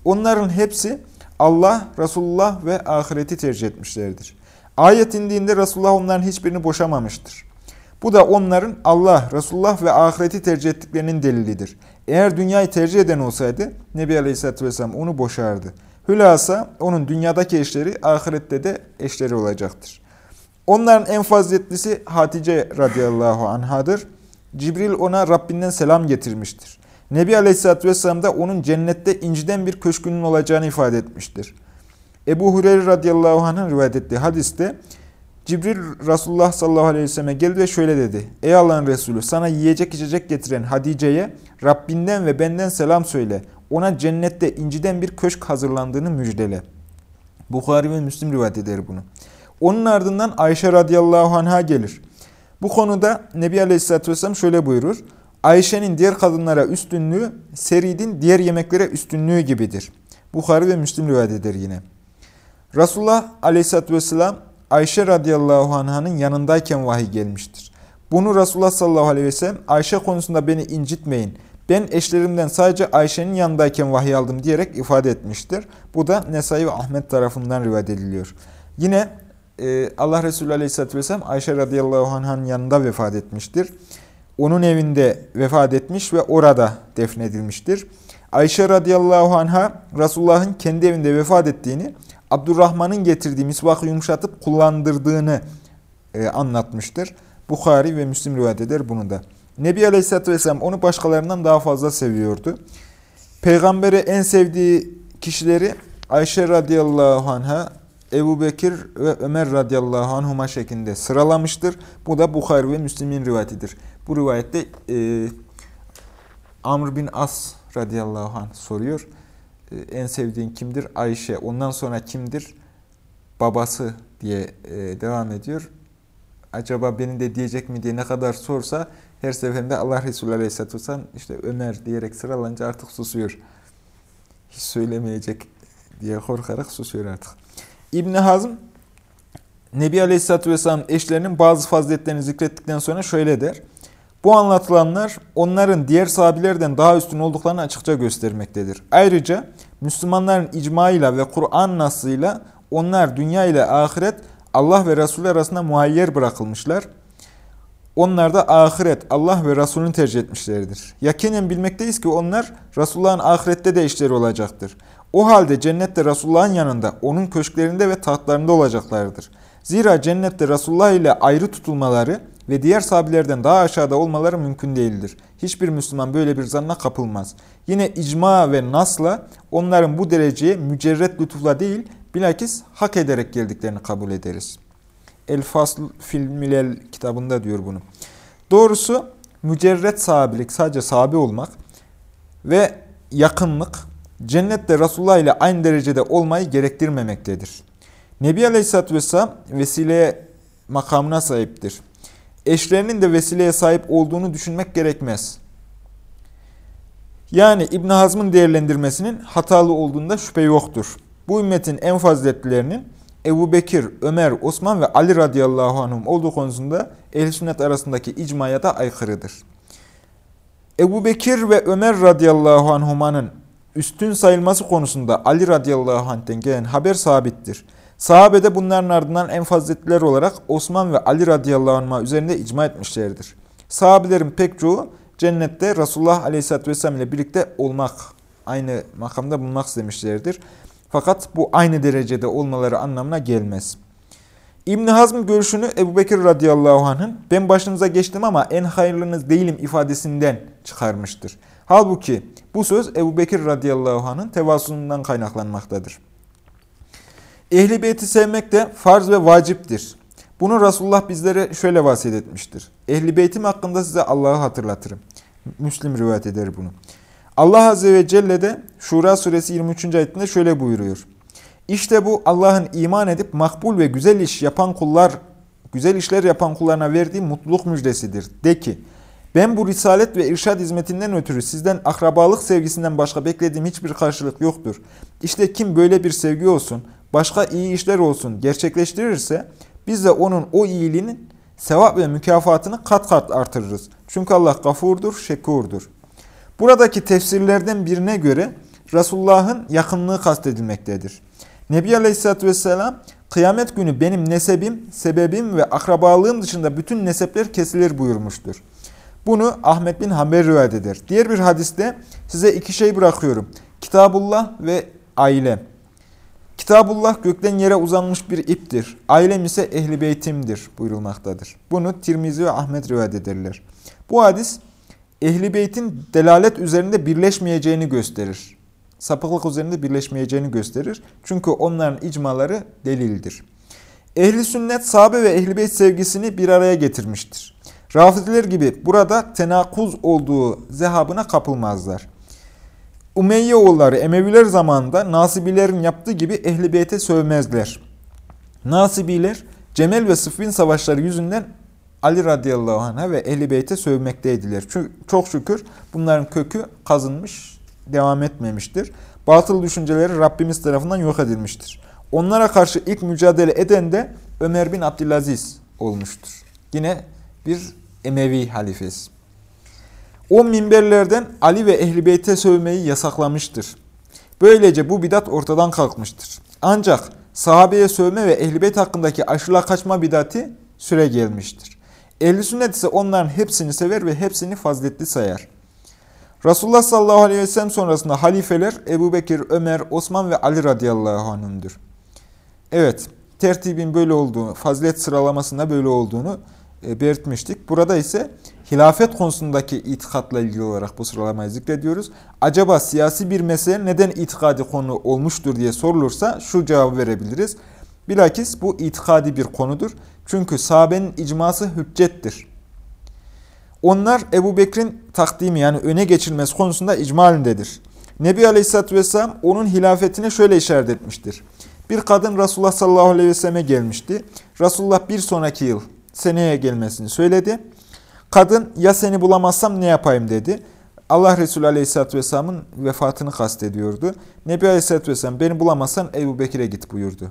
Onların hepsi Allah, Resulullah ve ahireti tercih etmişlerdir. Ayet indiğinde Resulullah onların hiçbirini boşamamıştır. Bu da onların Allah, Resulullah ve ahireti tercih ettiklerinin delilidir. Eğer dünyayı tercih eden olsaydı Nebi Aleyhisselatü Vesselam onu boşardı. Hülasa onun dünyadaki eşleri ahirette de eşleri olacaktır. Onların en faziletlisi Hatice radıyallahu anhadır. Cibril ona Rabbinden selam getirmiştir. Nebi Aleyhisselatü Vesselam da onun cennette inciden bir köşkünün olacağını ifade etmiştir. Ebu Hureyre radıyallahu anh'ın rivayet ettiği hadiste Cibril Resulullah sallallahu aleyhi ve selleme geldi ve şöyle dedi. Ey Allah'ın Resulü sana yiyecek içecek getiren Hadice'ye Rabbinden ve benden selam söyle. Ona cennette inciden bir köşk hazırlandığını müjdele. Bukhari ve Müslim rivayet eder bunu. Onun ardından Ayşe radıyallahu anh'a gelir. Bu konuda Nebi aleyhisselatü vesselam şöyle buyurur. Ayşe'nin diğer kadınlara üstünlüğü, Serid'in diğer yemeklere üstünlüğü gibidir. Bukhari ve Müslim rivayet eder yine. Resulullah aleyhisselatü vesselam Ayşe radıyallahu anh'ın yanındayken vahiy gelmiştir. Bunu Resulullah sallallahu aleyhi ve sellem Ayşe konusunda beni incitmeyin. Ben eşlerimden sadece Ayşe'nin yanındayken vahiy aldım diyerek ifade etmiştir. Bu da Nesai ve Ahmet tarafından rivayet ediliyor. Yine e, Allah Resulü aleyhisselatü vesselam Ayşe radıyallahu anh'ın yanında vefat etmiştir. Onun evinde vefat etmiş ve orada defnedilmiştir. Ayşe radıyallahu anh'a Resulullah'ın kendi evinde vefat ettiğini Abdurrahman'ın getirdiği misvakı yumuşatıp kullandırdığını e, anlatmıştır. Bukhari ve Müslim rivayet eder bunu da. Nebi Aleyhisselatü Vesselam onu başkalarından daha fazla seviyordu. Peygamberi en sevdiği kişileri Ayşe radıyallahu anh'a, Ebu Bekir ve Ömer radıyallahu anhuma şeklinde sıralamıştır. Bu da Bukhari ve Müslim'in rivayetidir. Bu rivayette e, Amr bin As radıyallahu anh soruyor. En sevdiğin kimdir? Ayşe. Ondan sonra kimdir? Babası diye e, devam ediyor. Acaba beni de diyecek mi diye ne kadar sorsa her seferinde Allah Resulü Aleyhisselatü Vesselam işte Ömer diyerek sıralanınca artık susuyor. Hiç söylemeyecek diye korkarak susuyor artık. İbn Hazm Nebi Aleyhisselatü Vesselam eşlerinin bazı faziletlerini zikrettikten sonra şöyle der. Bu anlatılanlar onların diğer sahabilerden daha üstün olduklarını açıkça göstermektedir. Ayrıca Müslümanların icmaıyla ve Kur'an nasıyla onlar dünya ile ahiret Allah ve Resulü arasında muhayyer bırakılmışlar. Onlar da ahiret, Allah ve Resulünü tercih etmişlerdir. Yakinen bilmekteyiz ki onlar Resulullah'ın ahirette de işleri olacaktır. O halde cennette Resulullah'ın yanında, onun köşklerinde ve tahtlarında olacaklardır. Zira cennette Resulullah ile ayrı tutulmaları ve diğer sahabilerden daha aşağıda olmaları mümkün değildir. Hiçbir Müslüman böyle bir zanna kapılmaz. Yine icma ve nasla onların bu dereceye mücerret lütufla değil, bilakis hak ederek geldiklerini kabul ederiz. El Fasl Filmilel kitabında diyor bunu. Doğrusu mücerret sahabilik, sadece sahabi olmak ve yakınlık, cennette Resulullah ile aynı derecede olmayı gerektirmemektedir. Nebi Aleyhisselatü Vesselam vesileye makamına sahiptir eşlerinin de vesileye sahip olduğunu düşünmek gerekmez. Yani İbn Hazm'ın değerlendirmesinin hatalı olduğunda şüphe yoktur. Bu ümmetin en faziletlilerinin Ebu Bekir, Ömer, Osman ve Ali radıyallahu anhum olduğu konusunda ehl sünnet arasındaki icmaya da aykırıdır. Ebu Bekir ve Ömer radıyallahu anhumanın üstün sayılması konusunda Ali radıyallahu anh'ten gelen haber sabittir. Sahabede bunların ardından en faziletliler olarak Osman ve Ali radıyallahu anh'a üzerinde icma etmişlerdir. Sahabelerin pek çoğu cennette Resulullah aleyhisselatü vesselam ile birlikte olmak, aynı makamda bulmak istemişlerdir. Fakat bu aynı derecede olmaları anlamına gelmez. İbn Hazm görüşünü Ebu Bekir radıyallahu anh'ın ben başınıza geçtim ama en hayırlınız değilim ifadesinden çıkarmıştır. Halbuki bu söz Ebu Bekir radıyallahu anh'ın tevasunundan kaynaklanmaktadır. Ehli beyti sevmek de farz ve vaciptir. Bunu Resulullah bizlere şöyle vasiyet etmiştir. Ehli beytim hakkında size Allah'ı hatırlatırım. Müslim rivayet eder bunu. Allah Azze ve Celle de Şura suresi 23. ayetinde şöyle buyuruyor. İşte bu Allah'ın iman edip makbul ve güzel iş yapan kullar, güzel işler yapan kullarına verdiği mutluluk müjdesidir. De ki, ben bu risalet ve irşad hizmetinden ötürü sizden akrabalık sevgisinden başka beklediğim hiçbir karşılık yoktur. İşte kim böyle bir sevgi olsun, başka iyi işler olsun gerçekleştirirse, biz de onun o iyiliğinin sevap ve mükafatını kat kat artırırız. Çünkü Allah gafurdur, şekurdur. Buradaki tefsirlerden birine göre Resulullah'ın yakınlığı kastedilmektedir. Nebi Aleyhisselatü Vesselam, kıyamet günü benim nesebim, sebebim ve akrabalığım dışında bütün nesepler kesilir buyurmuştur. Bunu Ahmet bin Hanbel rivayet eder. Diğer bir hadiste size iki şey bırakıyorum. Kitabullah ve aile. Kitabullah gökten yere uzanmış bir iptir. Ailem ise ehli beytimdir buyurulmaktadır. Bunu Tirmizi ve Ahmet rivayet ederler. Bu hadis ehli beytin delalet üzerinde birleşmeyeceğini gösterir. Sapıklık üzerinde birleşmeyeceğini gösterir. Çünkü onların icmaları delildir. Ehli sünnet sahabe ve ehli beyt sevgisini bir araya getirmiştir. Rafidiler gibi burada tenakuz olduğu zehabına kapılmazlar. Umeyye oğulları Emeviler zamanında Nasibilerin yaptığı gibi Ehli Beyt'e sövmezler. Nasibiler Cemel ve Sıffin savaşları yüzünden Ali radıyallahu anh'a ve Ehli Beyt'e sövmekteydiler. Çünkü çok şükür bunların kökü kazınmış, devam etmemiştir. Batıl düşünceleri Rabbimiz tarafından yok edilmiştir. Onlara karşı ilk mücadele eden de Ömer bin Abdülaziz olmuştur. Yine bir Emevi halifesi. O minberlerden Ali ve Ehl-i Beyt'e sövmeyi yasaklamıştır. Böylece bu bidat ortadan kalkmıştır. Ancak sahabeye sövme ve Ehl-i Beyt hakkındaki aşırıla kaçma bidati süre gelmiştir. Ehl-i Sünnet ise onların hepsini sever ve hepsini faziletli sayar. Resulullah sallallahu aleyhi ve sellem sonrasında halifeler Ebu Bekir, Ömer, Osman ve Ali radıyallahu anh'ımdır. Evet, tertibin böyle olduğunu, fazilet sıralamasında böyle olduğunu e, belirtmiştik. Burada ise hilafet konusundaki itikatla ilgili olarak bu sıralamayı zikrediyoruz. Acaba siyasi bir mesele neden itikadi konu olmuştur diye sorulursa şu cevabı verebiliriz. Bilakis bu itikadi bir konudur. Çünkü sahabenin icması hüccettir. Onlar Ebu Bekir'in takdimi yani öne geçilmesi konusunda icma halindedir. Nebi Aleyhisselatü Vesselam onun hilafetine şöyle işaret etmiştir. Bir kadın Resulullah sallallahu aleyhi ve selleme gelmişti. Resulullah bir sonraki yıl seneye gelmesini söyledi. Kadın ya seni bulamazsam ne yapayım dedi. Allah Resulü Aleyhisselatü Vesselam'ın vefatını kastediyordu. Nebi Aleyhisselatü Vesselam beni bulamazsan Ebu Bekir'e git buyurdu.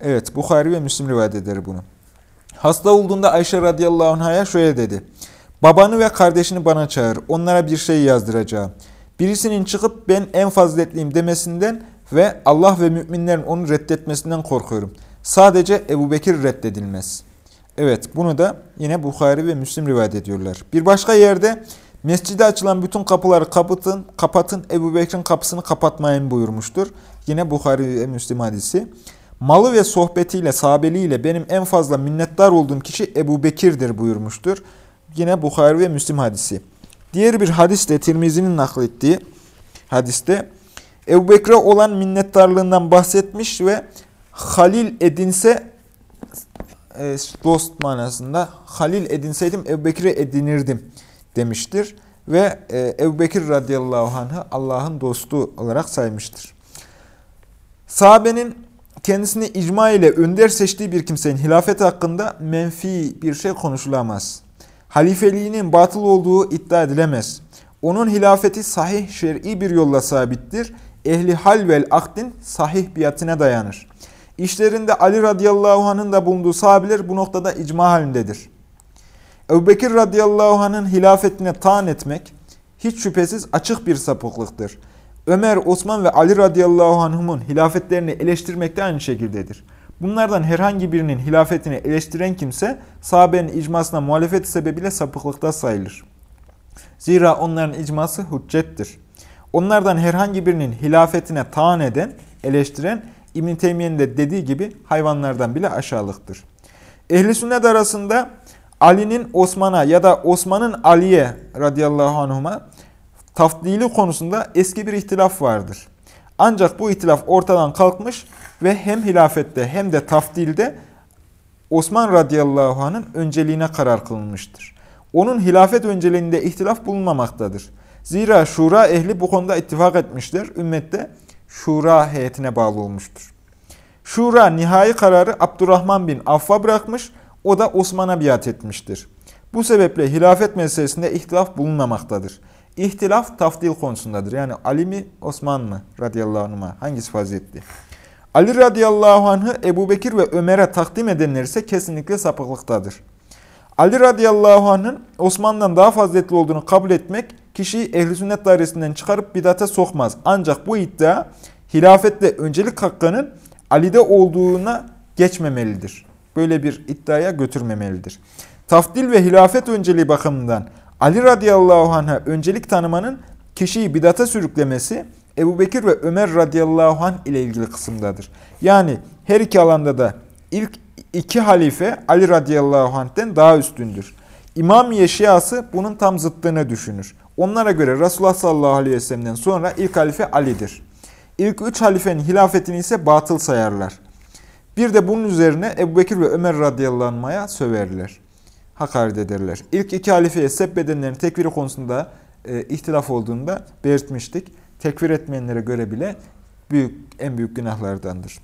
Evet Bukhari ve Müslim rivayet eder bunu. Hasta olduğunda Ayşe radıyallahu anh'a şöyle dedi. Babanı ve kardeşini bana çağır. Onlara bir şey yazdıracağım. Birisinin çıkıp ben en faziletliyim demesinden ve Allah ve müminlerin onu reddetmesinden korkuyorum. Sadece Ebu Bekir reddedilmez.'' Evet bunu da yine Bukhari ve Müslim rivayet ediyorlar. Bir başka yerde mescide açılan bütün kapıları kapatın, kapatın Ebu Bekir'in kapısını kapatmayın buyurmuştur. Yine Bukhari ve Müslim hadisi. Malı ve sohbetiyle, sahabeliğiyle benim en fazla minnettar olduğum kişi Ebu Bekir'dir buyurmuştur. Yine Bukhari ve Müslim hadisi. Diğer bir hadis de Tirmizi'nin naklettiği hadiste Ebu Bekir'e olan minnettarlığından bahsetmiş ve halil edinse e, dost manasında Halil edinseydim Ebu Bekir'i edinirdim demiştir. Ve e, Ebu Bekir radıyallahu anh'ı Allah'ın dostu olarak saymıştır. Sahabenin kendisini icma ile önder seçtiği bir kimsenin hilafet hakkında menfi bir şey konuşulamaz. Halifeliğinin batıl olduğu iddia edilemez. Onun hilafeti sahih şer'i bir yolla sabittir. Ehli hal vel akdin sahih biatine dayanır. İşlerinde Ali radıyallahu anh'ın da bulunduğu sahabiler bu noktada icma halindedir. Ebu Bekir radıyallahu anh'ın hilafetine taan etmek hiç şüphesiz açık bir sapıklıktır. Ömer, Osman ve Ali radıyallahu anh'ın hilafetlerini eleştirmek de aynı şekildedir. Bunlardan herhangi birinin hilafetini eleştiren kimse sahabenin icmasına muhalefet sebebiyle sapıklıkta sayılır. Zira onların icması hüccettir. Onlardan herhangi birinin hilafetine taan eden, eleştiren İbn Teymiye'nin de dediği gibi hayvanlardan bile aşağılıktır. Ehli sünnet arasında Ali'nin Osman'a ya da Osman'ın Ali'ye radıyallahu anhuma tafdili konusunda eski bir ihtilaf vardır. Ancak bu ihtilaf ortadan kalkmış ve hem hilafette hem de tafdilde Osman radıyallahu anh'ın önceliğine karar kılınmıştır. Onun hilafet önceliğinde ihtilaf bulunmamaktadır. Zira şura ehli bu konuda ittifak etmişler. Ümmette şura heyetine bağlı olmuştur. Şura nihai kararı Abdurrahman bin Aff'a bırakmış, o da Osman'a biat etmiştir. Bu sebeple hilafet meselesinde ihtilaf bulunmamaktadır. İhtilaf tafdil konusundadır. Yani Ali mi Osman mı radıyallahu anh'a hangisi faziletli? Ali radıyallahu anh'ı Ebu Bekir ve Ömer'e takdim edenler ise kesinlikle sapıklıktadır. Ali radıyallahu anh'ın Osman'dan daha faziletli olduğunu kabul etmek kişiyi ehli sünnet dairesinden çıkarıp bidate sokmaz. Ancak bu iddia hilafetle öncelik hakkının Ali'de olduğuna geçmemelidir. Böyle bir iddiaya götürmemelidir. Tafdil ve hilafet önceliği bakımından Ali radıyallahu anh'a öncelik tanımanın kişiyi bidata sürüklemesi Ebu Bekir ve Ömer radıyallahu anh ile ilgili kısımdadır. Yani her iki alanda da ilk iki halife Ali radıyallahu anh'ten daha üstündür. İmam Şiası bunun tam zıttını düşünür. Onlara göre Resulullah sallallahu aleyhi ve sellem'den sonra ilk halife Ali'dir. İlk üç halifenin hilafetini ise batıl sayarlar. Bir de bunun üzerine Ebu Bekir ve Ömer radıyallahu söverler. Hakaret ederler. İlk iki halifeye sebbedenlerin tekviri konusunda e, ihtilaf olduğunda belirtmiştik. Tekfir etmeyenlere göre bile büyük en büyük günahlardandır.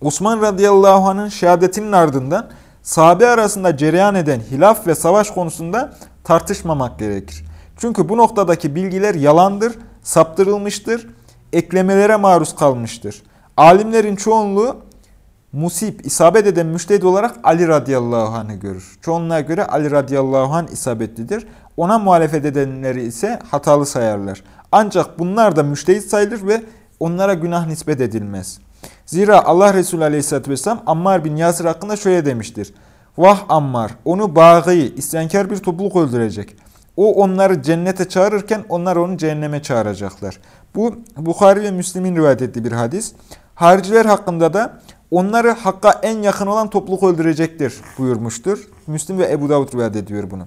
Osman radıyallahu anh'ın şehadetinin ardından sahabe arasında cereyan eden hilaf ve savaş konusunda tartışmamak gerekir. Çünkü bu noktadaki bilgiler yalandır, saptırılmıştır, eklemelere maruz kalmıştır. Alimlerin çoğunluğu musib, isabet eden müştehid olarak Ali radıyallahu anh'ı görür. Çoğunluğa göre Ali radıyallahu anh isabetlidir. Ona muhalefet edenleri ise hatalı sayarlar. Ancak bunlar da müştehit sayılır ve onlara günah nispet edilmez. Zira Allah Resulü Aleyhisselatü Vesselam Ammar bin Yasir hakkında şöyle demiştir. Vah Ammar, onu bağı, isyankar bir topluluk öldürecek. O onları cennete çağırırken onlar onu cehenneme çağıracaklar. Bu Bukhari ve Müslim'in rivayet ettiği bir hadis. Hariciler hakkında da onları hakka en yakın olan topluluk öldürecektir buyurmuştur. Müslim ve Ebu Davud rivayet ediyor bunu.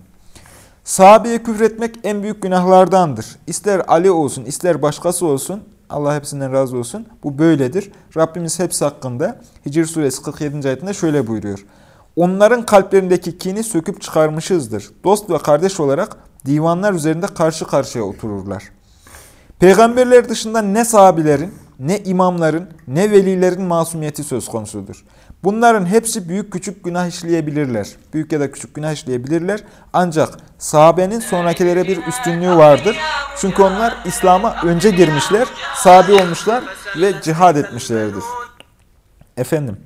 Sahabeye küfretmek en büyük günahlardandır. İster Ali olsun, ister başkası olsun, Allah hepsinden razı olsun. Bu böyledir. Rabbimiz hepsi hakkında Hicr suresi 47. ayetinde şöyle buyuruyor. Onların kalplerindeki kini söküp çıkarmışızdır. Dost ve kardeş olarak divanlar üzerinde karşı karşıya otururlar. Peygamberler dışında ne sahabilerin, ne imamların, ne velilerin masumiyeti söz konusudur. Bunların hepsi büyük küçük günah işleyebilirler. Büyük ya da küçük günah işleyebilirler. Ancak sahabenin sonrakilere bir üstünlüğü vardır. Çünkü onlar İslam'a önce girmişler, sahabe olmuşlar ve cihad etmişlerdir. Efendim.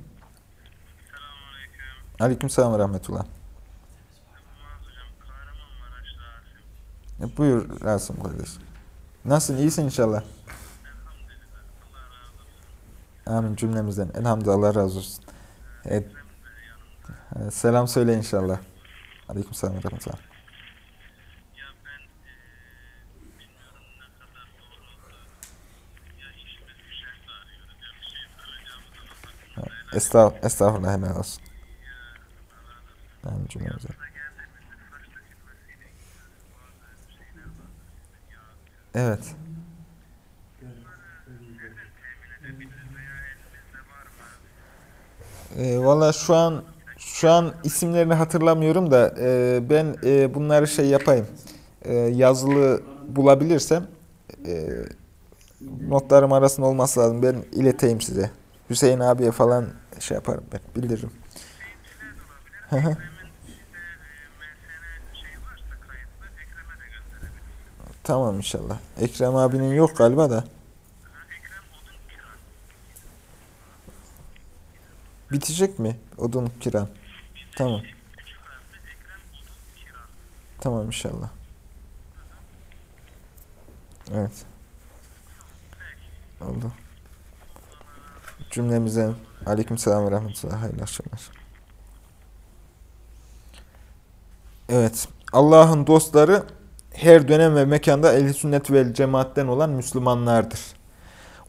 Aleyküm selam ve rahmetullah. Buyur Rasim kardeşim. Nasılsın? İyisin inşallah. Amin cümlemizden. Elhamdülillah Allah razı olsun. Evet. Selam söyle inşallah. Aleyküm selam ve rahmetullah. Estağfurullah, estağfurullah hemen olsun. Amin cümlemizden. Evet. E, Valla şu an şu an isimlerini hatırlamıyorum da e, ben e, bunları şey yapayım. E, yazılı bulabilirsem e, notlarım arasında olması lazım. Ben ileteyim size. Hüseyin abiye falan şey yaparım ben bildiririm. Tamam inşallah. Ekrem abinin yok galiba da. Bitecek mi? Odun kiran. Tamam. Tamam inşallah. Evet. Oldu. Cümlemize aleykümselam ve rahmetullah. Hayırlı akşamlar. Evet. Allah'ın dostları her dönem ve mekanda ehl sünnet ve cemaatten olan Müslümanlardır.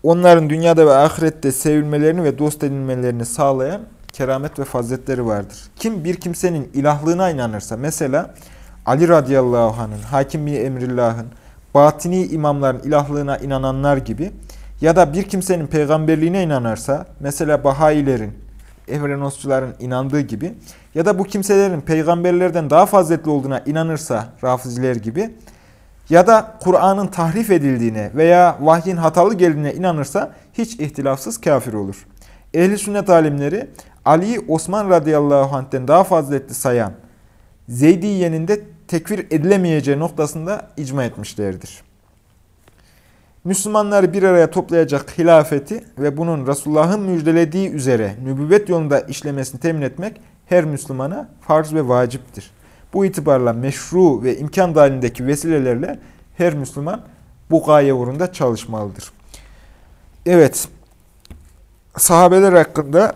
Onların dünyada ve ahirette sevilmelerini ve dost edinmelerini sağlayan keramet ve faziletleri vardır. Kim bir kimsenin ilahlığına inanırsa, mesela Ali radıyallahu anh'ın, Hakim bin Emrillah'ın, batini imamların ilahlığına inananlar gibi ya da bir kimsenin peygamberliğine inanırsa, mesela Bahayilerin, Evrenosçuların inandığı gibi ya da bu kimselerin peygamberlerden daha faziletli olduğuna inanırsa Rafiziler gibi ya da Kur'an'ın tahrif edildiğine veya vahyin hatalı geldiğine inanırsa hiç ihtilafsız kafir olur. Ehli sünnet alimleri Ali'yi Osman radıyallahu anh'ten daha faziletli sayan Zeydiye'nin de tekfir edilemeyeceği noktasında icma etmişlerdir. Müslümanları bir araya toplayacak hilafeti ve bunun Resulullah'ın müjdelediği üzere nübüvvet yolunda işlemesini temin etmek her Müslümana farz ve vaciptir. Bu itibarla meşru ve imkan dahilindeki vesilelerle her Müslüman bu gaye uğrunda çalışmalıdır. Evet, sahabeler hakkında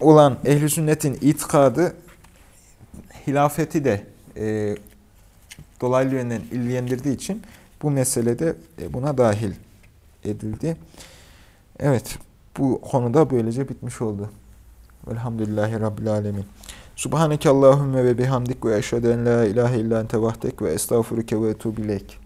olan ehli sünnetin itikadı hilafeti de e, dolaylı yönden ilgilendirdiği için bu meselede e, buna dahil edildi. Evet, bu konuda böylece bitmiş oldu. Velhamdülillahi Rabbil Alemin. Subhaneke Allahümme ve bihamdik ve eşhedü en la ilahe illa ente ve estağfuruke ve etubileyk.